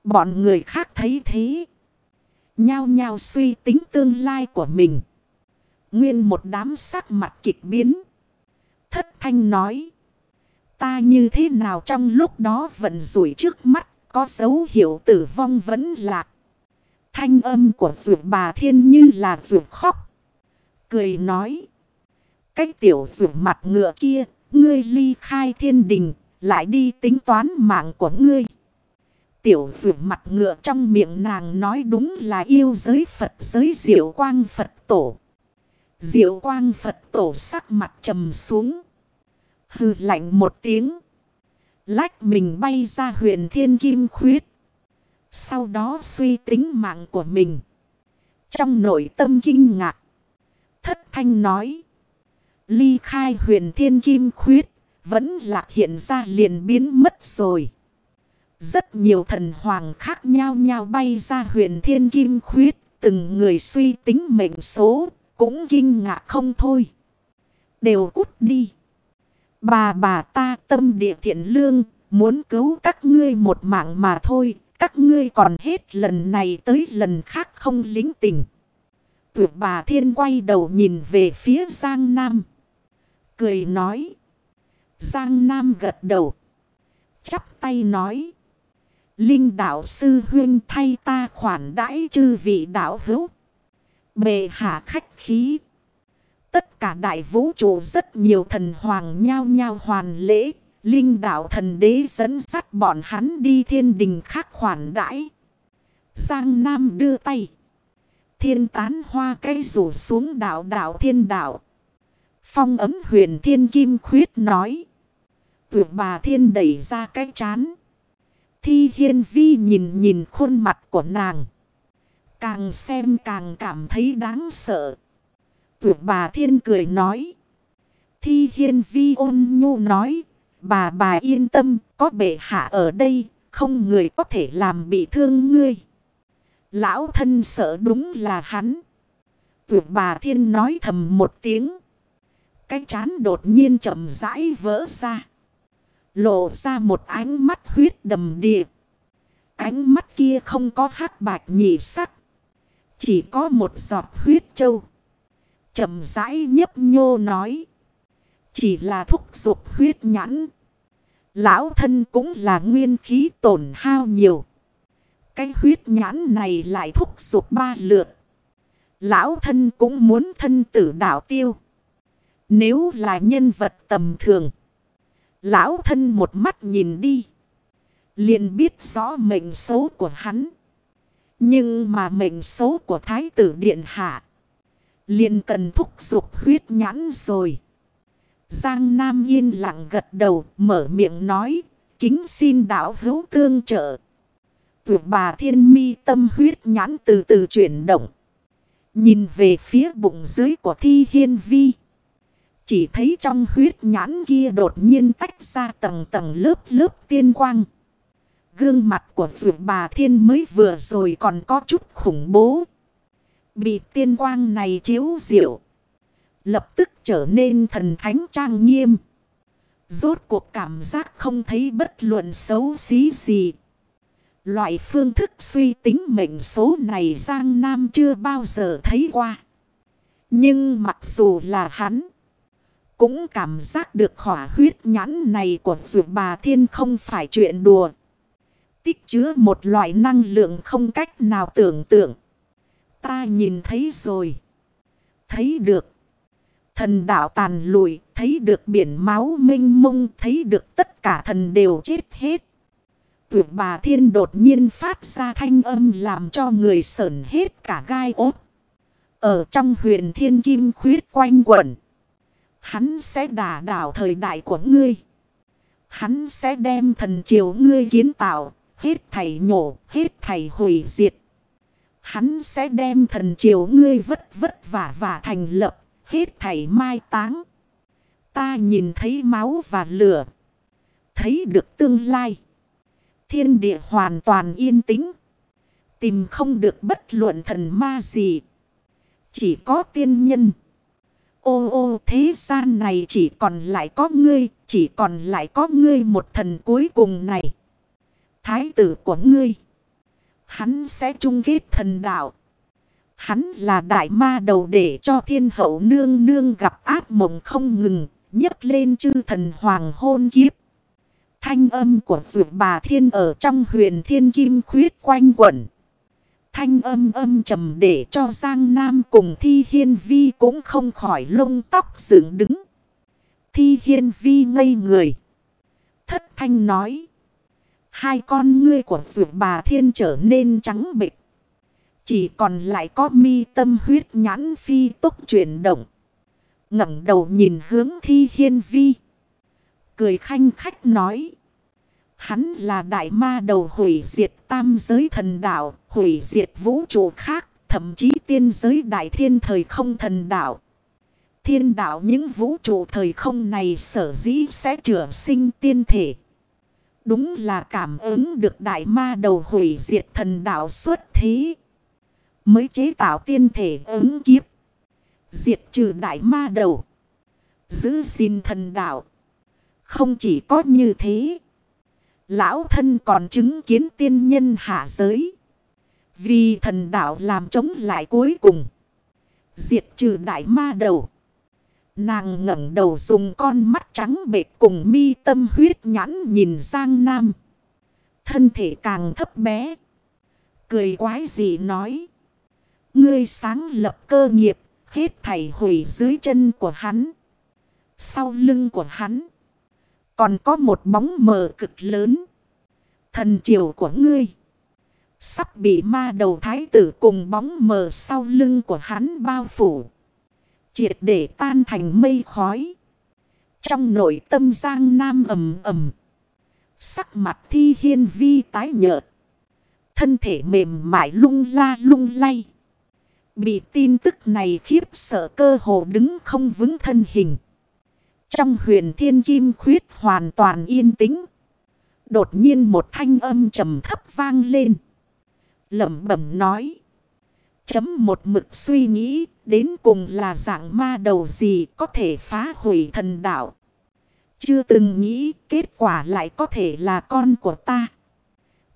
Bọn người khác thấy thế. Nhao nhao suy tính tương lai của mình. Nguyên một đám sắc mặt kịch biến. Thất thanh nói. Ta như thế nào trong lúc đó vận rủi trước mắt. Có dấu hiệu tử vong vẫn lạc. Thanh âm của ruột bà thiên như là ruột khóc. Cười nói. cách tiểu ruột mặt ngựa kia. Ngươi ly khai thiên đình. Lại đi tính toán mạng của ngươi. Tiểu ruột mặt ngựa trong miệng nàng nói đúng là yêu giới Phật, giới diệu quang Phật tổ. Diệu quang Phật tổ sắc mặt trầm xuống. Hư lạnh một tiếng. Lách mình bay ra huyện Thiên Kim Khuyết. Sau đó suy tính mạng của mình. Trong nội tâm kinh ngạc. Thất thanh nói. Ly khai huyền Thiên Kim Khuyết. Vẫn là hiện ra liền biến mất rồi. Rất nhiều thần hoàng khác nhau nhau bay ra huyện Thiên Kim Khuyết. Từng người suy tính mệnh số. Cũng kinh ngạc không thôi. Đều cút đi. Bà bà ta tâm địa thiện lương. Muốn cứu các ngươi một mạng mà thôi. Các ngươi còn hết lần này tới lần khác không lính tình. Tuyệt bà thiên quay đầu nhìn về phía Giang Nam. Cười nói. Giang Nam gật đầu. Chắp tay nói. Linh đạo sư huyên thay ta khoản đãi chư vị đạo hữu. Bề hạ khách khí. Tất cả đại vũ trụ rất nhiều thần hoàng nhao nhao hoàn lễ. Linh đạo thần đế dẫn dắt bọn hắn đi thiên đình khác khoản đãi. Giang Nam đưa tay. Thiên tán hoa cây rủ xuống đảo đảo thiên đảo. Phong ấm huyền thiên kim khuyết nói. Tuyệt bà thiên đẩy ra cái chán. Thi hiên vi nhìn nhìn khuôn mặt của nàng. Càng xem càng cảm thấy đáng sợ. Tuyệt bà thiên cười nói. Thi hiên vi ôn nhu nói. Bà bà yên tâm, có bệ hạ ở đây, không người có thể làm bị thương ngươi. Lão thân sợ đúng là hắn. Tuyệt bà thiên nói thầm một tiếng. Cái chán đột nhiên chậm rãi vỡ ra. Lộ ra một ánh mắt huyết đầm địa. Ánh mắt kia không có hát bạch nhị sắc. Chỉ có một giọt huyết châu chậm rãi nhấp nhô nói. Chỉ là thúc dục huyết nhãn. Lão thân cũng là nguyên khí tổn hao nhiều. Cái huyết nhãn này lại thúc dục ba lượt. Lão thân cũng muốn thân tử đạo tiêu. Nếu là nhân vật tầm thường. Lão thân một mắt nhìn đi. Liền biết rõ mệnh xấu của hắn. Nhưng mà mệnh xấu của thái tử điện hạ. Liền cần thúc dục huyết nhãn rồi. Giang Nam yên lặng gật đầu, mở miệng nói. Kính xin đạo hữu tương trợ. Vượt bà thiên mi tâm huyết nhãn từ từ chuyển động. Nhìn về phía bụng dưới của thi hiên vi. Chỉ thấy trong huyết nhãn kia đột nhiên tách ra tầng tầng lớp lớp tiên quang. Gương mặt của vượt bà thiên mới vừa rồi còn có chút khủng bố. Bị tiên quang này chiếu diệu. Lập tức trở nên thần thánh trang nghiêm. Rốt cuộc cảm giác không thấy bất luận xấu xí gì. Loại phương thức suy tính mệnh số này Giang Nam chưa bao giờ thấy qua. Nhưng mặc dù là hắn. Cũng cảm giác được khỏa huyết nhãn này của dù bà thiên không phải chuyện đùa. Tích chứa một loại năng lượng không cách nào tưởng tượng. Ta nhìn thấy rồi. Thấy được. Thần đạo tàn lụi, thấy được biển máu minh mông, thấy được tất cả thần đều chết hết. Tuyệt bà thiên đột nhiên phát ra thanh âm làm cho người sởn hết cả gai ốt. Ở trong huyền thiên kim khuyết quanh quẩn. Hắn sẽ đả đảo thời đại của ngươi. Hắn sẽ đem thần triều ngươi kiến tạo, hết thảy nhổ, hết thảy hủy diệt. Hắn sẽ đem thần triều ngươi vất vất vả và thành lập, hết thảy mai táng. Ta nhìn thấy máu và lửa. Thấy được tương lai. Thiên địa hoàn toàn yên tĩnh. Tìm không được bất luận thần ma gì. Chỉ có tiên nhân. Ô ô thế gian này chỉ còn lại có ngươi. Chỉ còn lại có ngươi một thần cuối cùng này. Thái tử của ngươi. Hắn sẽ chung kết thần đạo. Hắn là đại ma đầu để cho thiên hậu nương nương gặp ác mộng không ngừng. nhấc lên chư thần hoàng hôn kiếp. Thanh âm của dược bà thiên ở trong huyền thiên kim khuyết quanh quẩn. Thanh âm âm trầm để cho Giang Nam cùng Thi Hiên Vi cũng không khỏi lông tóc dựng đứng. Thi Hiên Vi ngây người. Thất thanh nói. Hai con ngươi của dược bà thiên trở nên trắng bịch. Chỉ còn lại có mi tâm huyết nhãn phi tốc chuyển động. ngẩng đầu nhìn hướng Thi Hiên Vi cười khanh khách nói. Hắn là đại ma đầu hủy diệt tam giới thần đạo, hủy diệt vũ trụ khác, thậm chí tiên giới đại thiên thời không thần đạo. Thiên đạo những vũ trụ thời không này sở dĩ sẽ trở sinh tiên thể. Đúng là cảm ứng được đại ma đầu hủy diệt thần đạo xuất thế. Mới chế tạo tiên thể ứng kiếp. Diệt trừ đại ma đầu. Giữ xin thần đạo. Không chỉ có như thế. Lão thân còn chứng kiến tiên nhân hạ giới. Vì thần đạo làm chống lại cuối cùng. Diệt trừ đại ma đầu. Nàng ngẩng đầu dùng con mắt trắng bệt cùng mi tâm huyết nhãn nhìn Giang Nam. Thân thể càng thấp bé. Cười quái gì nói. Ngươi sáng lập cơ nghiệp. Hết thảy hủy dưới chân của hắn. Sau lưng của hắn. Còn có một bóng mờ cực lớn. Thần triều của ngươi. Sắp bị ma đầu thái tử cùng bóng mờ sau lưng của hắn bao phủ. Triệt để tan thành mây khói. Trong nội tâm giang nam ầm ầm. Sắc mặt thi hiên vi tái nhợt. thân thể mềm mại lung la lung lay. Bị tin tức này khiếp sợ cơ hồ đứng không vững thân hình. Trong huyền thiên kim khuyết hoàn toàn yên tĩnh. Đột nhiên một thanh âm trầm thấp vang lên. Lẩm bẩm nói. Chấm một mực suy nghĩ đến cùng là dạng ma đầu gì có thể phá hủy thần đạo. Chưa từng nghĩ kết quả lại có thể là con của ta.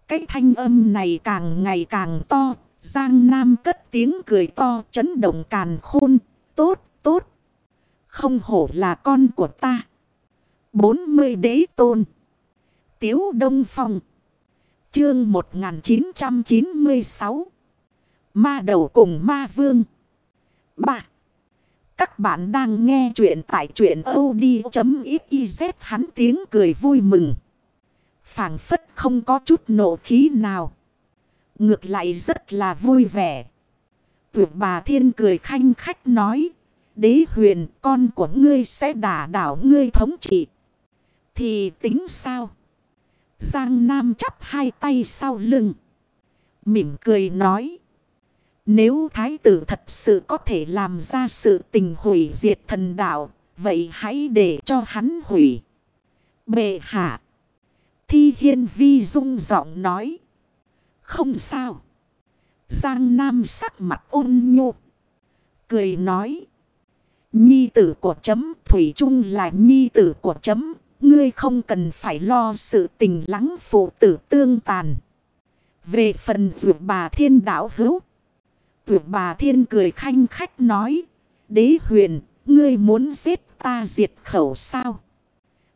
Cái thanh âm này càng ngày càng to. Giang Nam cất tiếng cười to chấn động càn khôn. Tốt, tốt. Không hổ là con của ta. 40 đế tôn. Tiếu Đông Phong. Chương 1996. Ma đầu cùng ma vương. 3. Các bạn đang nghe chuyện tại chuyện od.xyz hắn tiếng cười vui mừng. phảng phất không có chút nộ khí nào. Ngược lại rất là vui vẻ. Tuyệt bà thiên cười khanh khách nói. Đế huyền, con của ngươi sẽ đả đảo ngươi thống trị. Thì tính sao? Giang Nam chắp hai tay sau lưng. Mỉm cười nói. Nếu thái tử thật sự có thể làm ra sự tình hủy diệt thần đạo. Vậy hãy để cho hắn hủy. Bệ hạ. Thi hiên vi dung giọng nói. Không sao. Giang Nam sắc mặt ôn nhu. Cười nói. Nhi tử của chấm, Thủy chung là nhi tử của chấm Ngươi không cần phải lo sự tình lắng phụ tử tương tàn. Về phần dụ bà thiên đảo hữu. Tuyệt bà thiên cười khanh khách nói. Đế huyền, ngươi muốn giết ta diệt khẩu sao?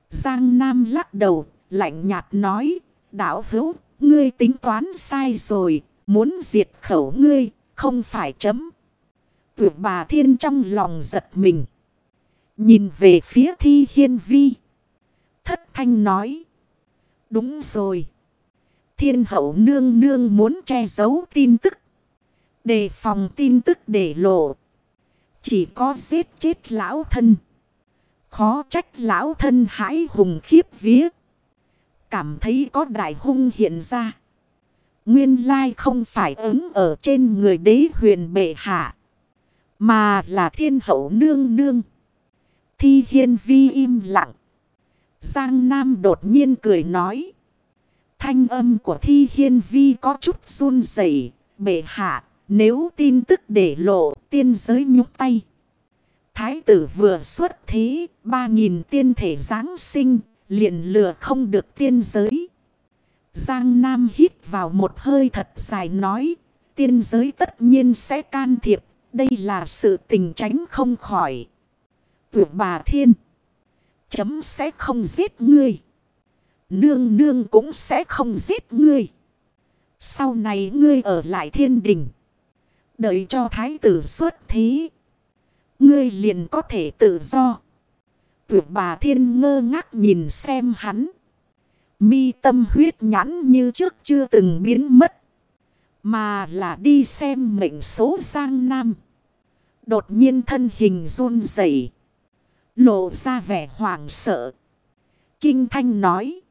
Giang Nam lắc đầu, lạnh nhạt nói. Đảo hữu, ngươi tính toán sai rồi. Muốn diệt khẩu ngươi, không phải chấm. Tuyệt bà thiên trong lòng giật mình. Nhìn về phía thi hiên vi. Thất thanh nói. Đúng rồi. Thiên hậu nương nương muốn che giấu tin tức. Đề phòng tin tức để lộ. Chỉ có giết chết lão thân. Khó trách lão thân hãi hùng khiếp vía. Cảm thấy có đại hung hiện ra. Nguyên lai không phải ứng ở trên người đế huyền bệ hạ. Mà là thiên hậu nương nương. Thi hiên vi im lặng. Giang Nam đột nhiên cười nói. Thanh âm của Thi Hiên Vi có chút run rẩy Bệ hạ, nếu tin tức để lộ tiên giới nhúc tay. Thái tử vừa xuất thế, ba nghìn tiên thể giáng sinh, liền lừa không được tiên giới. Giang Nam hít vào một hơi thật dài nói, tiên giới tất nhiên sẽ can thiệp, đây là sự tình tránh không khỏi. Tuyệt bà thiên. Chấm sẽ không giết ngươi. Nương nương cũng sẽ không giết ngươi. Sau này ngươi ở lại thiên đình. Đợi cho thái tử xuất thí. Ngươi liền có thể tự do. Tuyệt bà thiên ngơ ngác nhìn xem hắn. Mi tâm huyết nhãn như trước chưa từng biến mất. Mà là đi xem mệnh số Giang Nam. Đột nhiên thân hình run rẩy, Lộ ra vẻ hoảng sợ. Kinh Thanh nói.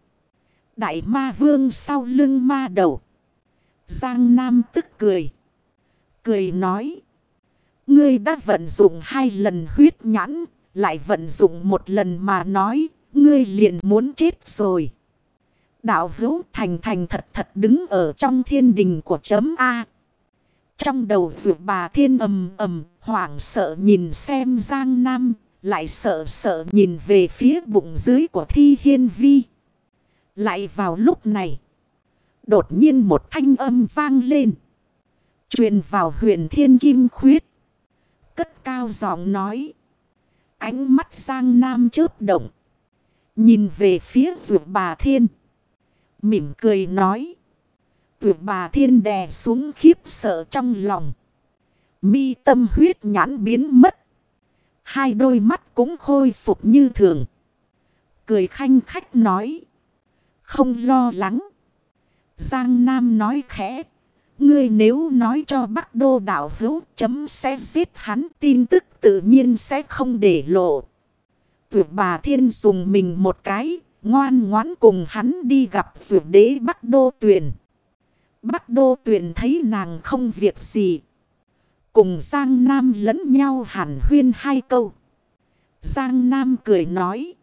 Đại ma vương sau lưng ma đầu. Giang Nam tức cười. Cười nói. Ngươi đã vận dụng hai lần huyết nhãn. Lại vận dụng một lần mà nói. Ngươi liền muốn chết rồi. Đạo hữu thành thành thật thật đứng ở trong thiên đình của chấm A. Trong đầu vượt bà thiên ầm ầm, hoảng sợ nhìn xem Giang Nam, lại sợ sợ nhìn về phía bụng dưới của Thi Hiên Vi. Lại vào lúc này. Đột nhiên một thanh âm vang lên truyền vào huyền thiên kim khuyết. Cất cao giọng nói. Ánh mắt sang nam chớp động. Nhìn về phía ruột bà thiên. Mỉm cười nói. tuyệt bà thiên đè xuống khiếp sợ trong lòng. Mi tâm huyết nhãn biến mất. Hai đôi mắt cũng khôi phục như thường. Cười khanh khách nói. Không lo lắng. Giang Nam nói khẽ. Ngươi nếu nói cho Bắc Đô đảo hữu chấm sẽ giết hắn tin tức tự nhiên sẽ không để lộ. Tuyệt bà thiên dùng mình một cái, ngoan ngoãn cùng hắn đi gặp vượt đế Bắc Đô tuyển. Bắc Đô Tuyền thấy nàng không việc gì. Cùng Giang Nam lẫn nhau hẳn huyên hai câu. Giang Nam cười nói.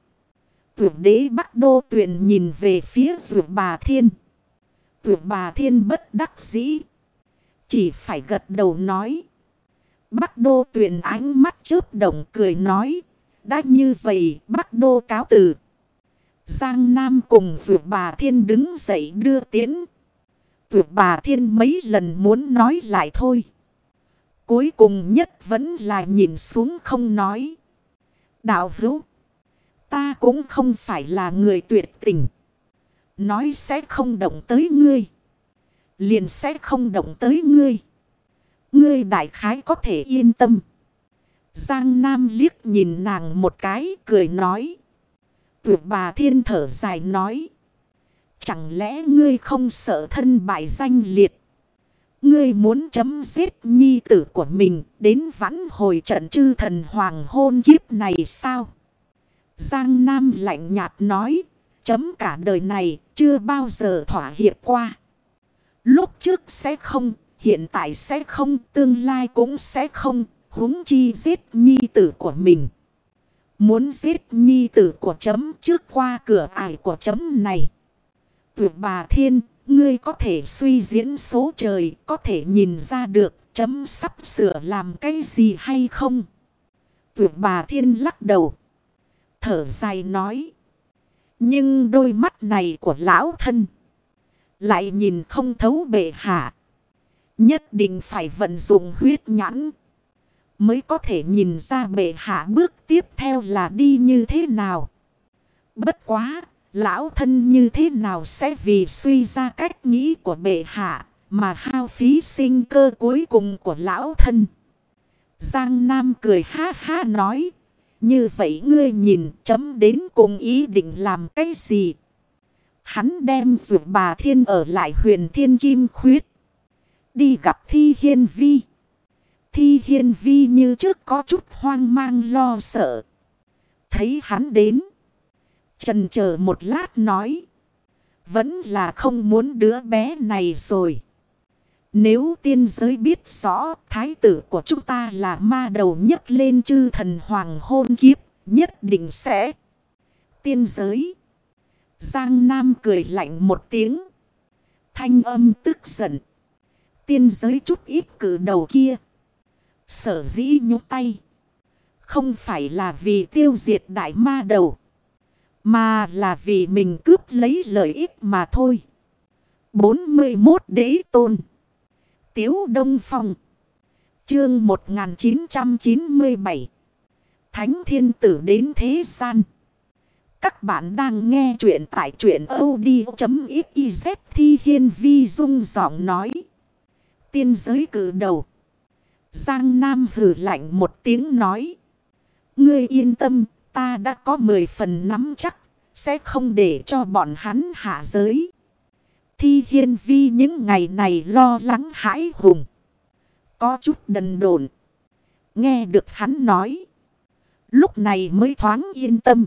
Tuyệt đế Bắc Đô Tuyền nhìn về phía Dược Bà Thiên. Tuyệt Bà Thiên bất đắc dĩ. Chỉ phải gật đầu nói. Bắc Đô tuyển ánh mắt chớp động cười nói. Đã như vậy Bắc Đô cáo từ. Giang Nam cùng tuyệt Bà Thiên đứng dậy đưa tiến. tuyệt Bà Thiên mấy lần muốn nói lại thôi. Cuối cùng nhất vẫn là nhìn xuống không nói. Đạo hữu. Ta cũng không phải là người tuyệt tình. Nói sẽ không động tới ngươi. Liền sẽ không động tới ngươi. Ngươi đại khái có thể yên tâm. Giang Nam liếc nhìn nàng một cái cười nói. Tuyệt bà thiên thở dài nói. Chẳng lẽ ngươi không sợ thân bại danh liệt? Ngươi muốn chấm giết nhi tử của mình đến vãn hồi trận chư thần hoàng hôn kiếp này sao? Giang Nam lạnh nhạt nói, chấm cả đời này chưa bao giờ thỏa hiệp qua. Lúc trước sẽ không, hiện tại sẽ không, tương lai cũng sẽ không, huống chi giết nhi tử của mình. Muốn giết nhi tử của chấm trước qua cửa ải của chấm này. Tuyệt bà thiên, ngươi có thể suy diễn số trời, có thể nhìn ra được chấm sắp sửa làm cái gì hay không? Tuyệt bà thiên lắc đầu. Thở dài nói. Nhưng đôi mắt này của lão thân. Lại nhìn không thấu bệ hạ. Nhất định phải vận dụng huyết nhãn. Mới có thể nhìn ra bệ hạ bước tiếp theo là đi như thế nào. Bất quá, lão thân như thế nào sẽ vì suy ra cách nghĩ của bệ hạ mà hao phí sinh cơ cuối cùng của lão thân. Giang Nam cười ha ha nói, như vậy ngươi nhìn chấm đến cùng ý định làm cái gì? Hắn đem rượu bà thiên ở lại huyền thiên kim khuyết. Đi gặp thi hiên vi. Thi hiên vi như trước có chút hoang mang lo sợ. Thấy hắn đến. Trần chờ một lát nói. Vẫn là không muốn đứa bé này rồi. Nếu tiên giới biết rõ thái tử của chúng ta là ma đầu nhất lên chư thần hoàng hôn kiếp, nhất định sẽ. Tiên giới. Giang Nam cười lạnh một tiếng. Thanh âm tức giận. Tiên giới chút ít cử đầu kia. Sở dĩ nhúc tay. Không phải là vì tiêu diệt đại ma đầu. Mà là vì mình cướp lấy lợi ích mà thôi. 41 đế tôn. Tiếu Đông Phong. Chương 1997. Thánh thiên tử đến thế gian. Các bạn đang nghe chuyện tại chuyện od.xyz thi hiên vi dung giọng nói. Tiên giới cử đầu. Giang Nam hử lạnh một tiếng nói. Ngươi yên tâm, ta đã có 10 phần nắm chắc, sẽ không để cho bọn hắn hạ giới. Thi hiên vi những ngày này lo lắng hãi hùng. Có chút đần đồn. Nghe được hắn nói. Lúc này mới thoáng yên tâm.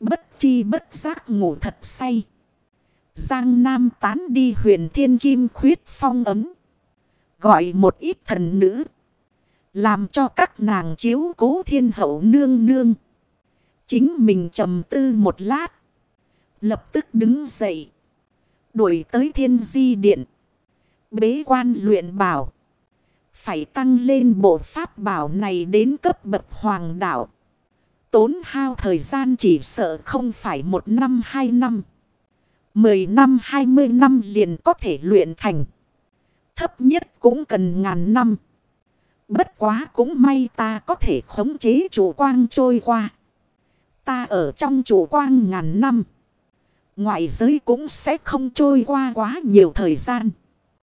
Bất chi bất giác ngủ thật say. Giang Nam tán đi huyền thiên kim khuyết phong ấm. Gọi một ít thần nữ. Làm cho các nàng chiếu cố thiên hậu nương nương. Chính mình trầm tư một lát. Lập tức đứng dậy. Đuổi tới thiên di điện. Bế quan luyện bảo. Phải tăng lên bộ pháp bảo này đến cấp bậc hoàng đạo. Tốn hao thời gian chỉ sợ không phải một năm hai năm. Mười năm hai mươi năm liền có thể luyện thành. Thấp nhất cũng cần ngàn năm. Bất quá cũng may ta có thể khống chế chủ quang trôi qua. Ta ở trong chủ quang ngàn năm. Ngoại giới cũng sẽ không trôi qua quá nhiều thời gian.